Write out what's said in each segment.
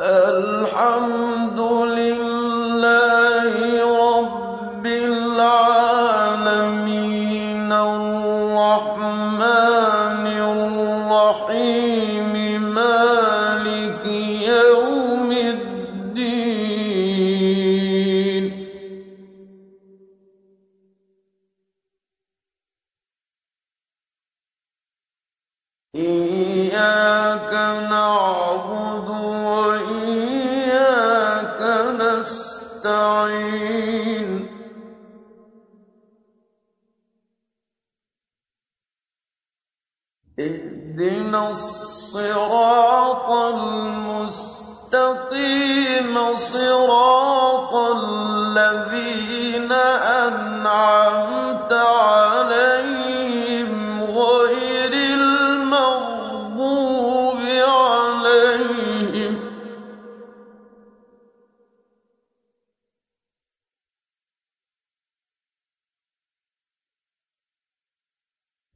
الحمد لله رب العالمين الرحمن الرحيم مالك يوم الدين إياك نستعين اهدنا الصراط المستقيم صراط الذين أنعمت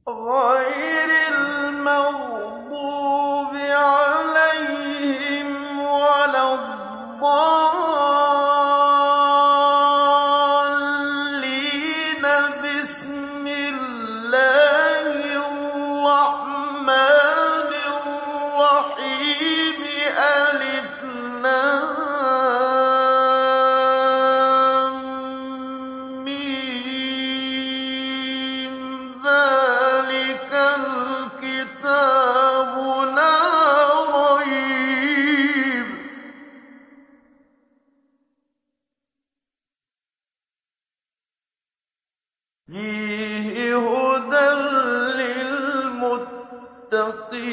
غير المغضوب عليهم ولا الضالين. بسم الله الرحمن الرحيم. فيه هدى للمتقين.